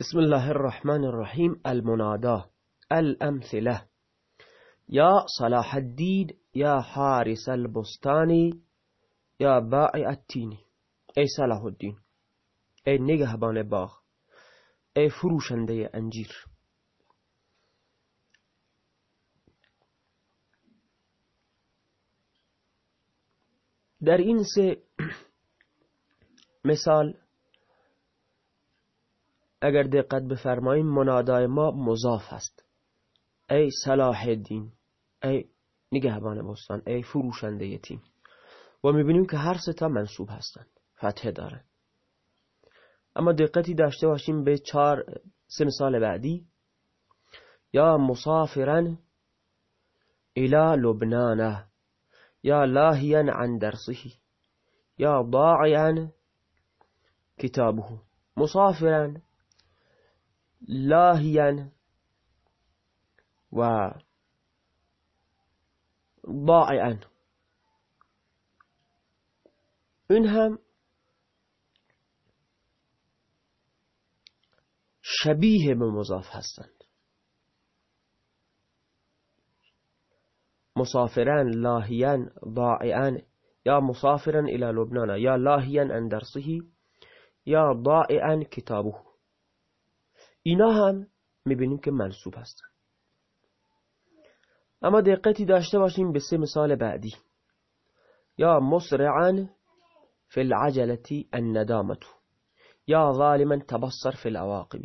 بسم الله الرحمن الرحيم. المناداة الأمثلة. يا صلاح الدين يا حارس البستان يا بائع التين. أي صلاح الدين أي نگهبان باغ أي فروشنده أنجير در این سه مثال اگر دقت بفرماییم منادای ما مضاف هست ای صلاح الدین ای نگهبان بستان ای فروشنده یتیم. و می‌بینیم که هر سه تا منصوب هستند فتحه دارن. اما دقتی داشته باشیم به چهار سه مثال بعدی. یا مسافرن الى لبنانه یا لاهیا عن درسه یا ضاعیا کتابه. مسافرا لاهيا و ضائعا. شبیه به مضاف هستند. مسافران لاهیان ضائعان یا مسافرا إلى لبنان یا لاهیان اندرسه یا ضائعا کتابه. اینا هم می‌بینیم که منصوب هستن. اما دقتی داشته باشیم به سه مثال بعدی. یا مسرعا فی العجلة الندامة. یا ظالما تبصر فی العواقب.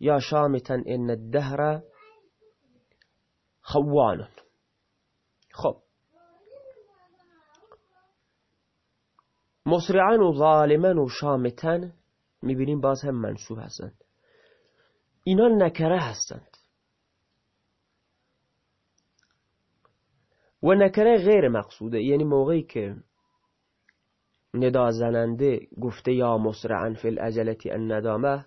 یا شامتا ان الدهر خوان. خب. مسرعا و ظالما و شامتا می‌بینیم باز هم منصوب هستند اینا نکره هستند. و نکره غیر مقصوده یعنی موقعی که ندا زننده گفته یا مسرعا فی العجلتی الندامه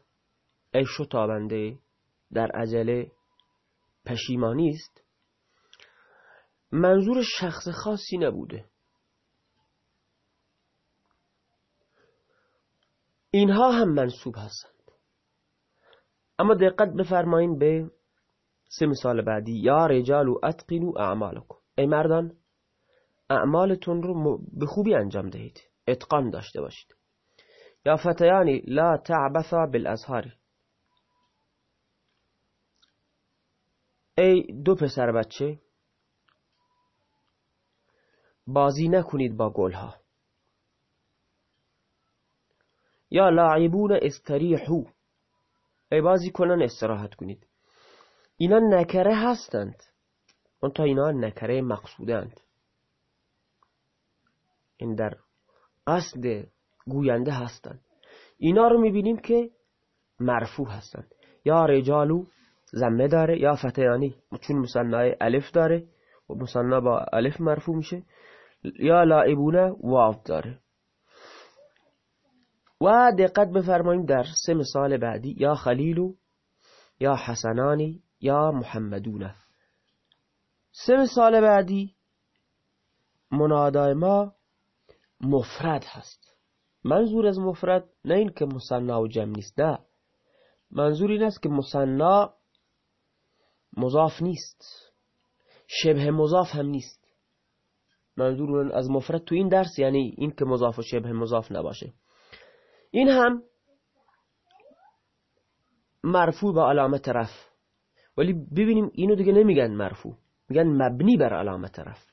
ای شتابنده در عجله پشیمانی است منظور شخص خاصی نبوده. اینها هم منصوب هستند. اما دقت بفرمایین به سه مثال بعدی. یا رجال و اتقنو اعمالکم. ای مردان اعمالتون رو به خوبی انجام دهید. اتقان داشته باشید. یا فتیانی لا تعبثا بالازهار. ای دو پسر بچه بازی نکنید با گلها. یا لاعبون استریحو. ای بازی کنن استراحت کنید. اینا نکره هستند. اون تا اینا نکره مقصودند این در قصد گوینده هستند. اینا رو می‌بینیم که مرفوع هستند. یا رجالو زمه داره یا فتیانی چون مصنع الف داره و مصنع با الف مرفوع میشه. یا لائبونه واو داره. و دقت بفرماییم در سه مثال بعدی. یا خلیلو یا حسنانی یا محمدونه. سه مثال بعدی. منادای ما مفرد هست. منظور از مفرد نه این که مصنع و جمع نیست نه. منظور این است که مصنع مضاف نیست. شبه مضاف هم نیست. منظور از مفرد تو این درس یعنی این که مضاف و شبه مضاف نباشه. این هم مرفوع با علامت رف ولی ببینیم اینو دیگه نمیگن مرفوع. میگن مبنی بر علامت رف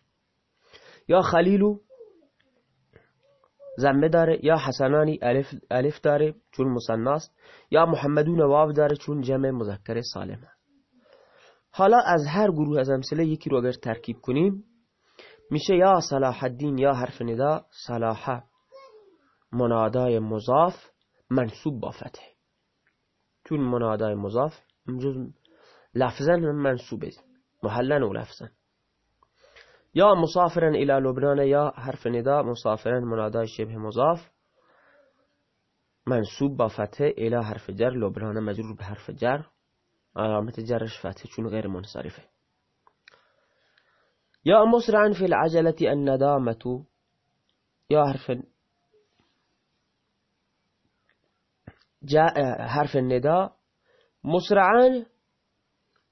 یا خلیلو زمه داره یا حسنانی الف, الف داره چون مصناست یا محمدون واو داره چون جمع مذکر سالمه حالا از هر گروه از امثله یکی رو اگر ترکیب کنیم میشه یا صلاح الدین یا حرف ندا صلاحه منادای مضاف منصوب با فتح. چون منادای مضاف لفظا منصوبه. محلن و لفظا. یا مسافرا الى لبنان یا حرف ندا مسافرا منادای شبه مضاف منصوب با فتح الى حرف جر لبنان مجرور به حرف جر. علامت جرش فتح چون غیر منصرفه. یا مسرعا فی العجلة الندامة. یا حرف جاء حرف الندا مسرعا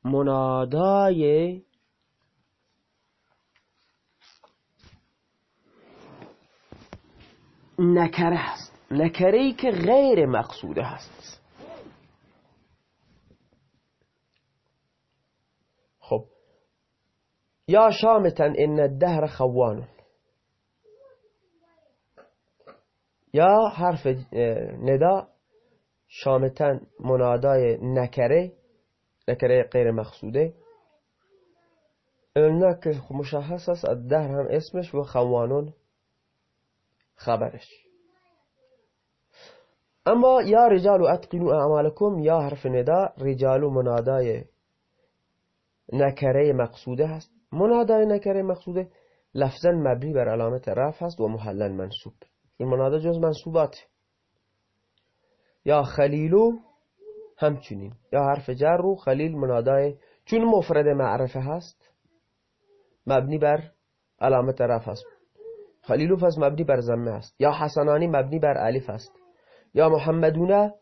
منادای نکره هست نکره ای که غیر مقصوده هست. خب. یا شامتا ان الدهر خوان یا حرف ندا. شامتا منادای نکره نکره غیر مقصوده. اینا که مشخص است الدهر هم اسمش و خوانون خبرش. اما یا رجال اتقنوا اعمالکم یا حرف ندا رجال منادای نکره مقصوده هست. منادای نکره مقصوده لفظا مبنی بر علامت رفع هست و محلا منصوب. این منادا جز منصوبات. یا خلیلو همچنین. یا حرف جر رو خلیل منادای چون مفرد معرفه هست مبنی بر علامت رفع هست خلیلو پس مبنی بر زمه است. یا حسنانی مبنی بر الف است. یا محمدونه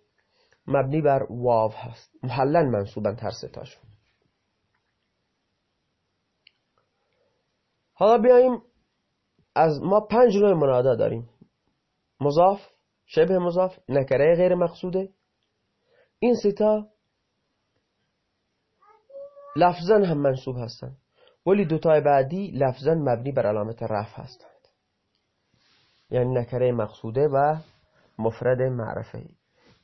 مبنی بر واو هست. محلا منصوبن هر ستاشون حالا بیاییم از ما پنج نوع منادا داریم. مضاف شبه مضاف نکره غیر مقصوده. این ستا لفظا هم منصوب هستند. ولی دوتای بعدی لفظا مبنی بر علامت رفع هستند. یعنی نکره مقصوده و مفرد معرفه.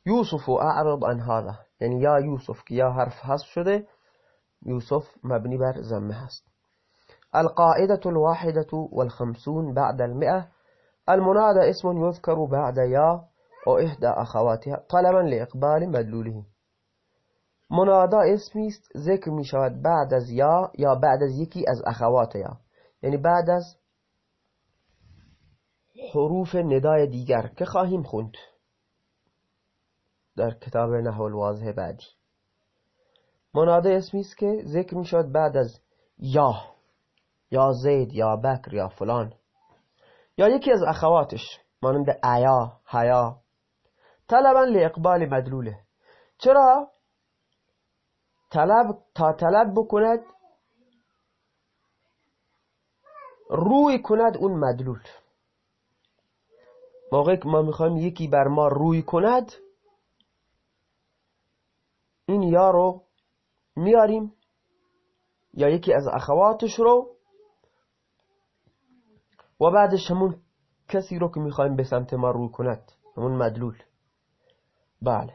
یوسف و اعرض عن هذا. یعنی یا یوسف که یا حرف حذف شده یوسف مبنی بر زمه هست. القاعدة الواحدة والخمسون بعد المئة المنادى اسم يذكر بعد يا أو إحدى أخواتها طلبا لإقبال مدلوله. منادا اسمی است ذکر می بعد از یا یا بعد از یکی از اخوات یا یعنی بعد از حروف ندای دیگر که خواهیم خوند. در کتاب نحو الواضح بعدی. منادا اسمی است که ذکر می بعد از یا. یا زید یا بکر یا فلان. یا یکی از اخواتش مانند ایا حیا. طلبا لاقبال مدلوله. چرا؟ طلب تا طلب بکند روی کند اون مدلول. موقعی که ما می‌خوایم یکی بر ما روی کند این یا رو میاریم یا یکی از اخواتش رو و بعدش همون کسی رو که می‌خوایم به سمت ما روی کند همون مدلول. بله.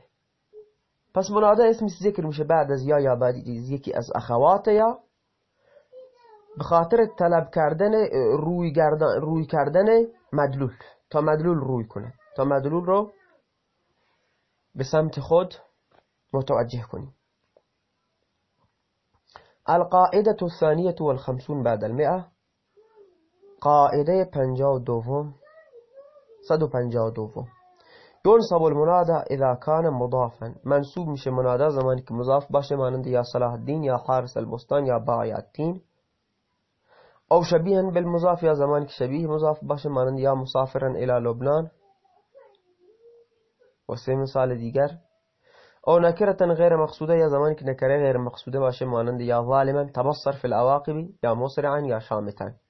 پس منادا اسمش ذکر میشه بعد از یا یا بعد یکی از اخوات یا. به خاطر طلب کردن روی, روی کردن مدلول. تا مدلول روی کنه تا مدلول رو به سمت خود متوجه کنیم. القاعدة الثانية والخمسون بعد المئة. قاعده پنجاه و دوم صد و پنجاه و دوم. ینصب المنادا اذا کان مضافا. منصوب میشه منادا زمانی که مضاف باشه مانند یا صلاح الدین یا حارس البستان یا باقیاتین او شبیها بالمضاف یا زمانی که شبیه مضاف باشه مانند یا مسافرا الى لبنان. و سه مثال دیگر. او نکرتا غیر مقصوده یا زمانی که نکره غیر مقصوده باشه مانند یا ظالما تبصر فی العواقب یا مسرعا یا شامتا.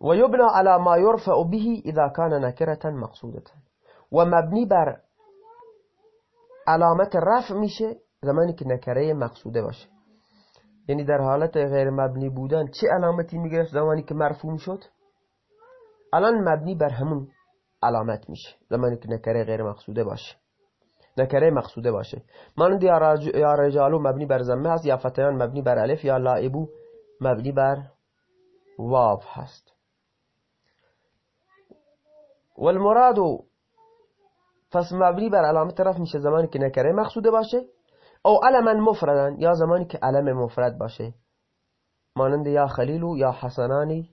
ويبنى على ما يرفع به إذا كان نكرة مقصودة. ومبني بر علامت رفع میشه زمانی که نکره مقصوده باشه. یعنی در حالت غیر مبنی بودن چه علامتی می‌گرفت زمانی که مرفوع شد الان مبنی بر همون علامت میشه زمانی که نکره غیر مقصوده باشه. نکره مقصوده باشه. مانند یا رجالو مبنی بر زمه هست یا فتیان مبنی بر الف یا لائبو مبنی بر واو هست. والمراد پس مبنی بر علامت طرف میشه زمانی که نکره مقصوده باشه او علما مفردن یا زمانی که علم مفرد باشه. مانند یا خلیلو یا حسنانی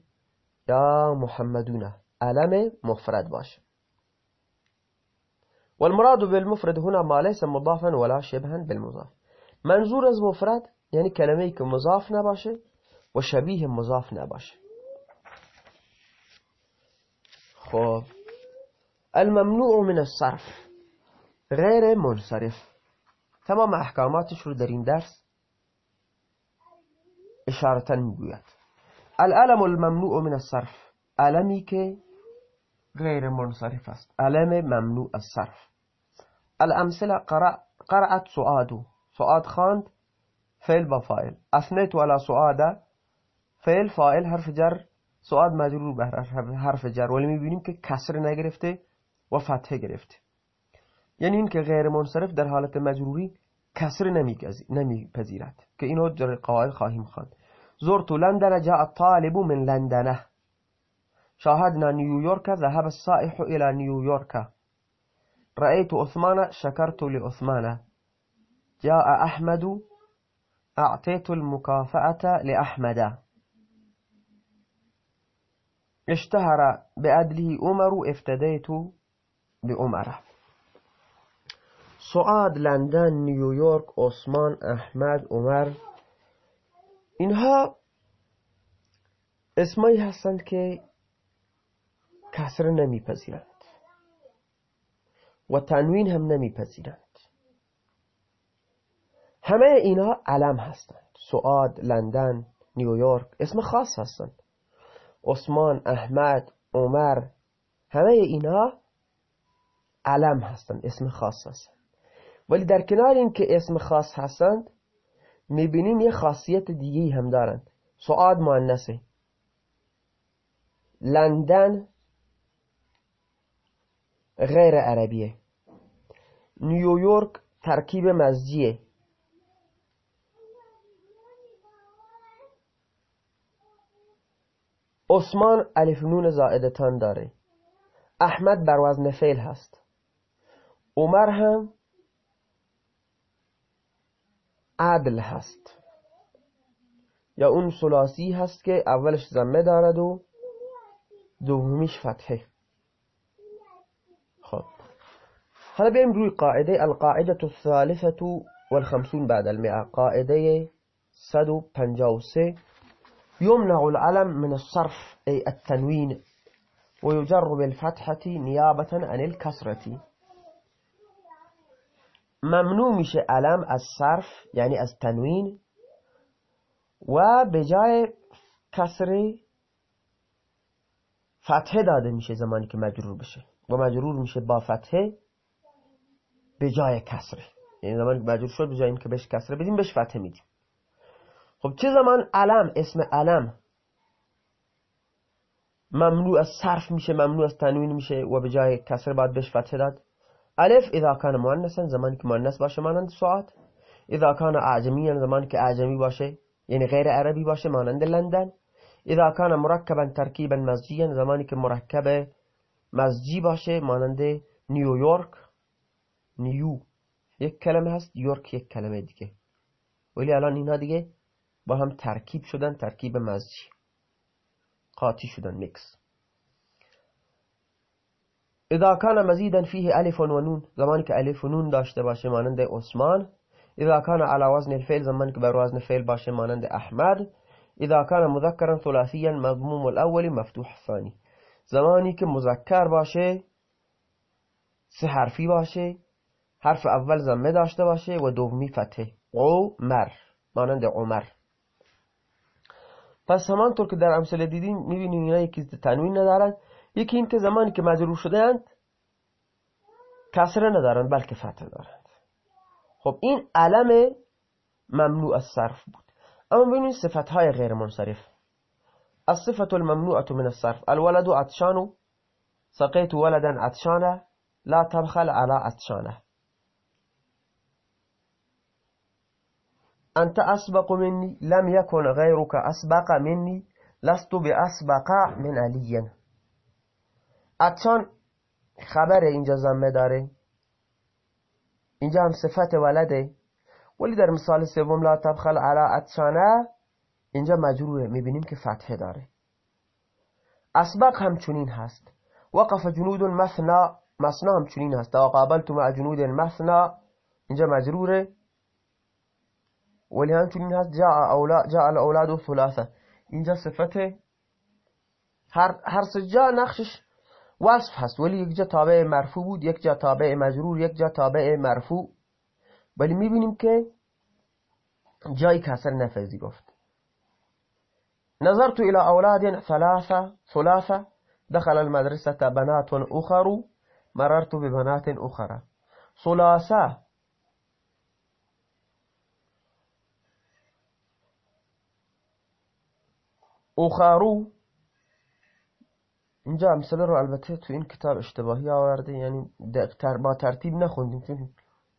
یا محمدونه علم مفرد باشه. والمراد بالمفرد هنا ما ليس مضافا ولا شبها بالمضاف. منظور از مفرد یعنی کلمه که مضاف نباشه و شبیه مضاف نباشه. خب. الممنوع من الصرف. غیر منصرف. تمام احکاماتش رو در این درس؟ اشارتا میگوید. العلم الممنوع من الصرف. علمی که غیر منصرف است. علم ممنوع الصرف. الأمثلة قرأ قرأت سعادو سعاد خواند فعل با فاعل. اثنیت ولا سعاده فعل فاعل حرف جر. سعاد مجرور به حرف جر. ولی میبینیم که کسر نگرفته. و فتحه گرفته یعنی این که غیر منصرف در حالت مجروری کسر نمیپذیرد که اینو در قواعد خواهیم خواند. زرت لندن جاء الطالب من لندنه. شاهدنا نيويورك ذهب السائح إلى نيويورك رأيت عثمان شكرت لعثمان جاء أحمد أعطيت المكافأة لأحمد. اشتهر بأدله أمر افتديت بأمره سعاد لندن نیویورک عثمان احمد عمر اینها اسمایی هستند که کسر نمیپذیرند و تنوین هم نمیپذیرند. همه اینا علم هستند. سعاد لندن نیویورک اسم خاص هستند. عثمان احمد عمر همه اینا علم هستند اسم خاص هستند. ولی در کنار این که اسم خاص هستند می‌بینیم یه خاصیت دیگه هم دارند. سعاد مؤنثه لندن غیر عربیه. نیویورک ترکیب مزجیه. عثمان الف نون زائدتان داره. احمد بر وزن فعل هست. عمر هم عدل هست. یا اون سلاسی هست که اولش زمه دارد و دومیش فتحه. خب. حالا بریم روی قاعدة. القاعدة الثالثة والخمسون بعد المئة. قاعدة 153 يمنع العلم من الصرف أي التنوين ويجر بالفتحة نيابة عن الكسرة. ممنوع میشه علم از صرف یعنی از تنوین و به جای کسره فتحه داده میشه زمانی که مجرور بشه. و مجرور میشه با فتحه به جای کسره یعنی زمانی که مجرور شد به جای اینکه بهش کسره بدیم بهش فتحه میدیم. خب چه زمان علم اسم علم ممنوع از صرف میشه ممنوع از تنوین میشه و به جای کسره باید بهش فتحه داد؟ الف إذا كان مؤنثا زمانی که مؤنث باشه مانند سعاد إذا كان أعجميا زمانی که اعجمی باشه یعنی غیر عربی باشه مانند لندن. إذا كان مركبا تركيبا مزجيا زمانی که مرکب مزجی باشه مانند نیویورک نیو یک کلمه هست. یورک یک کلمه دیگه. ولی الان اینا دیگه با هم ترکیب شدن ترکیب مزجی قاطی شدن میکس اذا كان مزيدا فيه الف و نون زمانی که داشته باشه مانند عثمان. اذا كان على وزن الفعل زمانی که بر وزن فعل باشه مانند احمد. اذا كان مذكرا ثلاثيا مضموم الاول مفتوح الثاني زمانی که مذکر باشه سه حرفی باشه. حرف اول زمه داشته باشه و دومی فتح. عمر مانند عمر. پس همانطور که در امثله دیدیم می‌بینیم اینا یکی تنوین ندارن. یکی این که زمانی که مجرور شدهاند کسره ندارند بلکه فتح دارند خب این علم ممنوع از صرف بود. اما ببینید صفت های غیر منصرف. الصفة الممنوعة من الصرف. الولد عطشان سقيت ولدا عطشانا لا تبخل على عطشانه أنت أسبق مني لم يكن غيرك أسبق مني لست بأسبق من علي عطشان خبر اینجا زمه داره اینجا هم صفت ولده. ولی در مثال سوم لا تبخل على عطشانه اینجا مجروره می‌بینیم که فتحه داره. اسبق هم چنین هست. وقف جنود مثنا مثنا هم چنین هست. وقابلت مع جنود مثنا اینجا مجروره ولی هم چنین هست جاء اولاد جاء الاولاد ثلاثه. اینجا صفت هر هر سجا نقشش وصف هست. ولی یک جا تابع مرفوع بود یک جا تابع مجرور یک جا تابع مرفوع. ولی می‌بینیم که جای کسر نفذی گفت. نظرت الى اولاد ثلاثه ثلاثه دخل المدرسه بنات اخر مررت ببنات اخرى ثلاثه اخرو اینجا امثله رو البته تو این کتاب اشتباهی آورده یعنی با ترتیب نخوندیم چون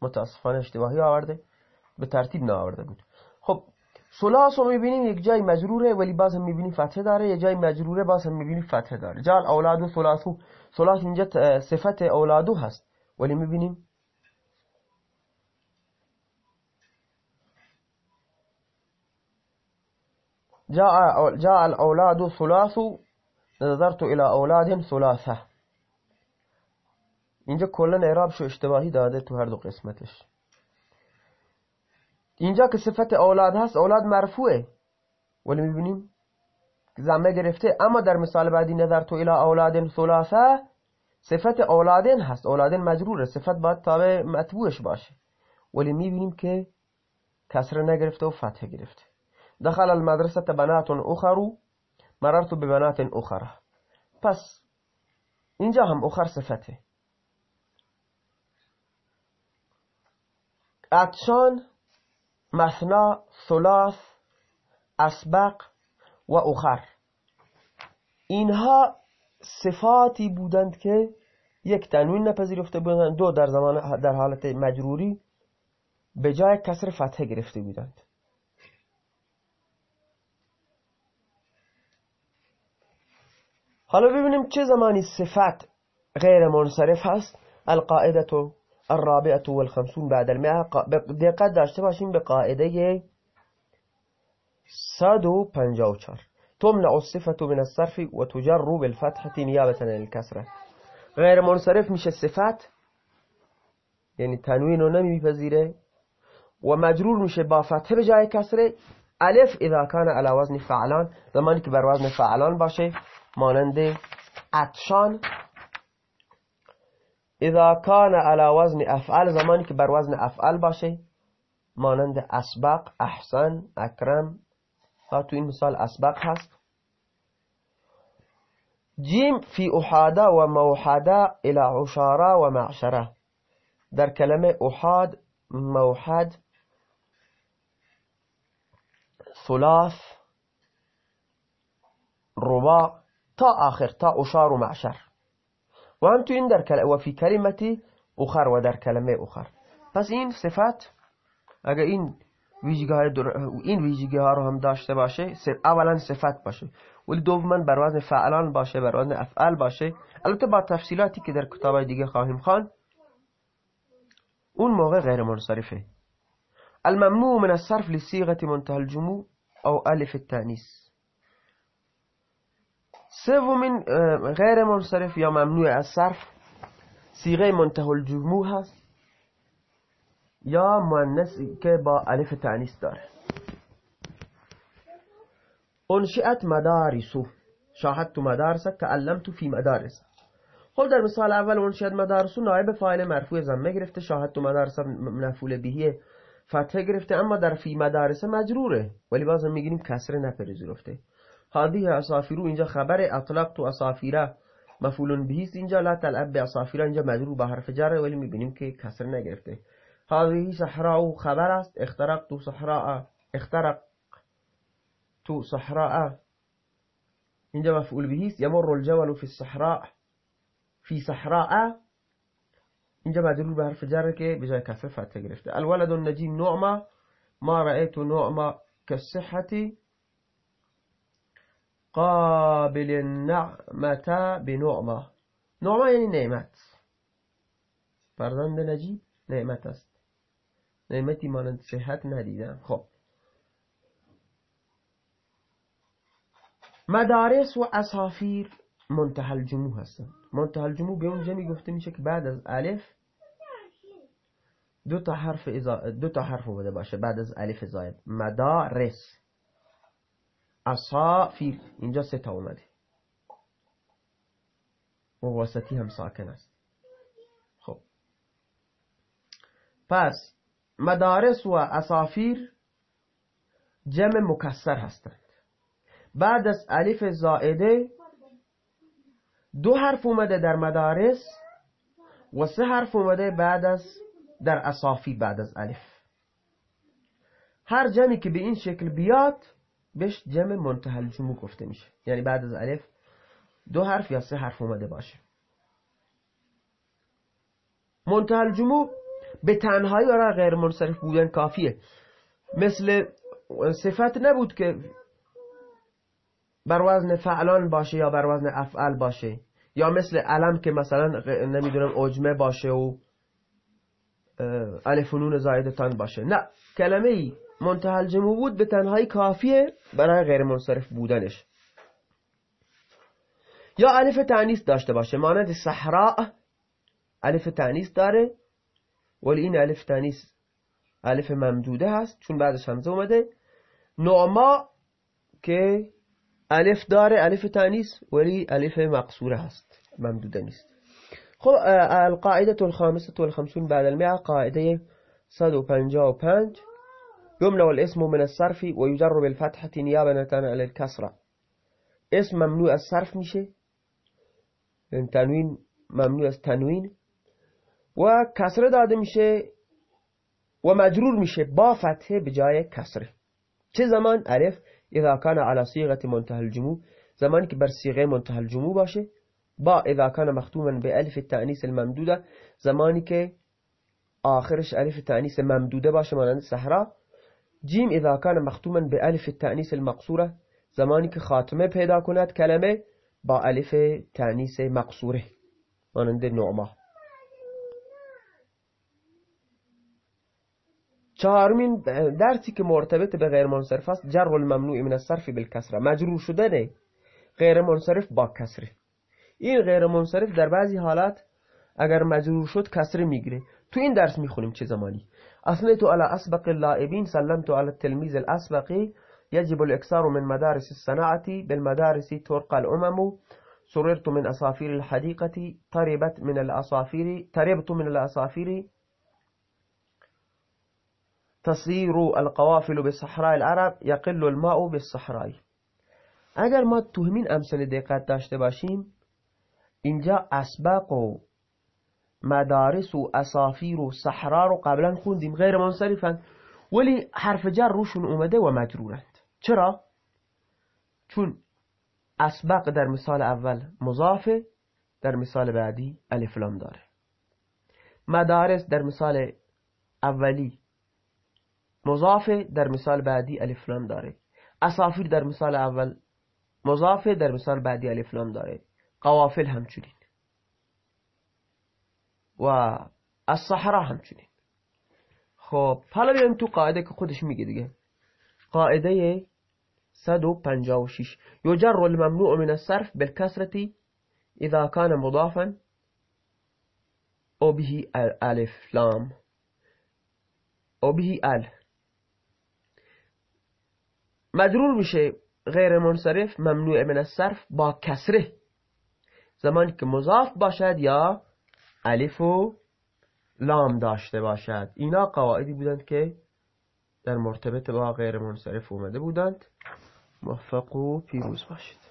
متاسفانه اشتباهی آورده به ترتیب نآورده بود. خب سلاس رو می‌بینیم یک جای مجروره ولی باز هم می‌بینیم فتحه داره یک جای مجروره باز هم می‌بینیم فتحه داره. جال اولادو سلاسو سلاس اینجا صفت اولادو هست ولی می‌بینیم جاء جاء الاولاد ثلاث نظرت الى اولاد ثلاثه. اینجا کلا اعراب شو اشتباهی داده تو هر دو قسمتش. اینجا که صفت اولاد هست اولاد مرفوعه. ولی می‌بینیم زمه گرفته. اما در مثال بعدی نظر تو الى اولاد ثلاثه صفت اولادن هست. اولادن مجروره. صفت باید تابع مطبوعش باشه. ولی می‌بینیم که کسره نگرفته و فتح گرفته. دخل المدرسه بنات اخر مررت ببنات اخرى پس اینجا هم اخر صفته. عطشان مثنا ثلاث اسبق و اخر. اینها صفاتی بودند که یک تنوین نپذیرفته بودند دو در زمان در حالت مجروری به جای کسر فتحه گرفته بودند. حالا ببینیم چه زمانی صفت غیر منصرف هست. القاعدة الرابعة والخمسون بعد المئة. دقت داشته باشیم به قاعدة 154 تمنع الصفة من الصرف وتجر بالفتحة نيابة عن الكسرة. غیر منصرف میشه صفت یعنی تنوین رو نمیپذیره. و مجرور میشه با فتحه جای کسره. الف اذا کان على وزن فعلان. زمانی که بر وزن فعلان باشه. مانند عطشان اذا کان على وزن افعال زمانی که بر وزن افعال باشه مانند اسبق احسن اکرم. ها تو این مثال اسبق هست. جیم فی احاده و موحده إلى عشاره و معشره. در کلمه احاد موحد ثلاث رباع. تا آخر تا اشار و معشر. و هم تو این در کلمه و فی کلمتی اخر و در کلمه اخر. پس این صفت اگر این ویژگی این ویژگی ها رو هم داشته باشه اولا صفت باشه. ولی دوما بر وزن فعلان باشه بر وزن افعال باشه. البته با تفصیلاتی که در کتاب دیگه خواهیم خوان اون موقع غیر منصرفه. الممنوع من الصرف لصيغه منتهى الجموع او الف التانیث سومین غیر منصرف یا ممنوع از صرف سیغه منتهى الجموع هست یا مؤنثی که با الف تعنیس داره. انشئت مدارسو شاهدت مدارس تعلمت فی مدارس. خب در مثال اول انشئت مدارسو نایب فاعل مرفوع ضمه گرفته شاهدت مدارس مفعول بهی فتحه گرفته اما در فی مدارس مجروره. ولی بازم میگیم کسره نپذیرفته هذه اسافیرو اینجا خبر اطلاق تو اسافیره. مفعول بهیست اینجا لا تلعب به اسافیره اینجا مجرور به حرف جره ولی می‌بینیم که کسر نگرفته. هذه صحراء خبر است. اخترق تو صحراء اخترق تو صحراء اینجا مفعول بهیست یمر الجمل فی الصحراء فی صحراء اینجا مجرور به حرف جره که به جای کسر فتح گرفته. الولد النجیم نعمه. ما رأيت نعمه كالصحة قابل النعمة بنعمة. نعمه یعنی نعمت. فرزند نجیب نعمت است. نعمتی مانند صحت ندیدم. خب. مدارس و اسافیر منتهى الجموع هستن منتهى الجموع به اونجا می‌گفته میشه که بعد از الف دو تا حرف ازا... دو تا حرف بوده باشه. بعد از الف زاید مدارس. اسافیر اینجا سه تا اومده. و واسطی هم ساکن است. خب. پس مدارس و اسافیر جمع مکسر هستند. بعد از الف زائده دو حرف اومده در مدارس و سه حرف اومده بعد از در اسافیر بعد از الف. هر جمعی که به این شکل بیاد بهش جمع منتهى الجموع گفته میشه. یعنی بعد از الف دو حرف یا سه حرف اومده باشه. منتهى الجموع به تنهایی برای غیر منصرف بودن کافیه. مثل صفت نبود که بر وزن فعلان باشه یا بر وزن افعل باشه. یا مثل علم که مثلا نمی‌دونم اجمه باشه و الفنون زایدتان باشه. نه کلمه ای منتهل جمع بود به تنهایی کافیه برای غیر منصرف بودنش. یا الف تعنیس داشته باشه مانند صحراء الف تعنیس داره ولی این الف تعنیس الف ممدوده هست چون بعدش همزه اومده. نعما که الف داره الف تعنیس ولی الف مقصوره هست ممدوده نیست. خب القاعدة الخامسة والخمسون بعد المئة قاعدة 155 يمنع الاسم من الصرف ويجر بالفتحة نيابة عن الكسرة اسم ممنوع الصرف میشه تنوین ممنوع از تنوین و کسره داده میشه و مجرور میشه با فتحه چه زمان؟ الف. اذا كان على صيغة منتهى الجموع زمانی که بر صيغة منتهى الجموع باشه. با اذا كان مختوما به الف التانیث الممدودة. زمانی که آخرش ألف تانیث ممدوده باشه مانند صحرا. جیم اذا كان مختوما به الف التانیث المقصوره زمانی که خاتمه پیدا کند کلمه با الف تانیث مقصوره. مانند نعمه چهارمین درسی که مرتبط به غیر منصرف است جر الممنوع من الصرف بالکسره. مجرور شدن غیر منصرف با کسره. این غیر منصرف در بعضی حالات اگر مجرور شد کسره می‌گیره. تو این درس می‌خونیم چه زمانی؟ تو على أسبق اللائبین سلمت على التلمیز الاسبقی يجب الإكثار من مدارس الصناعة بالمدارس ترقى الأمم. سررت من أصافير الحديقة. طربت من الأصافير طربت من الأصافير تصير القوافل بصحراء العرب. يقل الماء بالصحراء. اگر ما تو همین امثله دقت داشته باشیم اینجا اسبق و مدارس و اسافیر و صحرا رو قبلا خوندیم غیر منصرفن ولی حرف جر روشون اومده و مجرورند. چرا؟ چون اسبق در مثال اول مضافه در مثال بعدی الفلام داره. مدارس در مثال اولی مضافه در مثال بعدی الفلام داره. اسافیر در مثال اول مضافه در مثال بعدی الفلام داره. قوافل همچنین. و از صحرا همچنین. خب حالا بیایم تو قاعده که خودش میگه دیگه. قاعده 156 يجر الممنوع من الصرف بالكسرة إذا كان مضافا أو به ألف لام. أو به ال. مجرور میشه غیر منصرف ممنوع من الصرف با کسره. زمانی که مضاف باشد یا الف و لام داشته باشد. اینا قواعدی بودند که در مرتبط با غیر منصرف اومده بودند. موفق و پیروز باشید.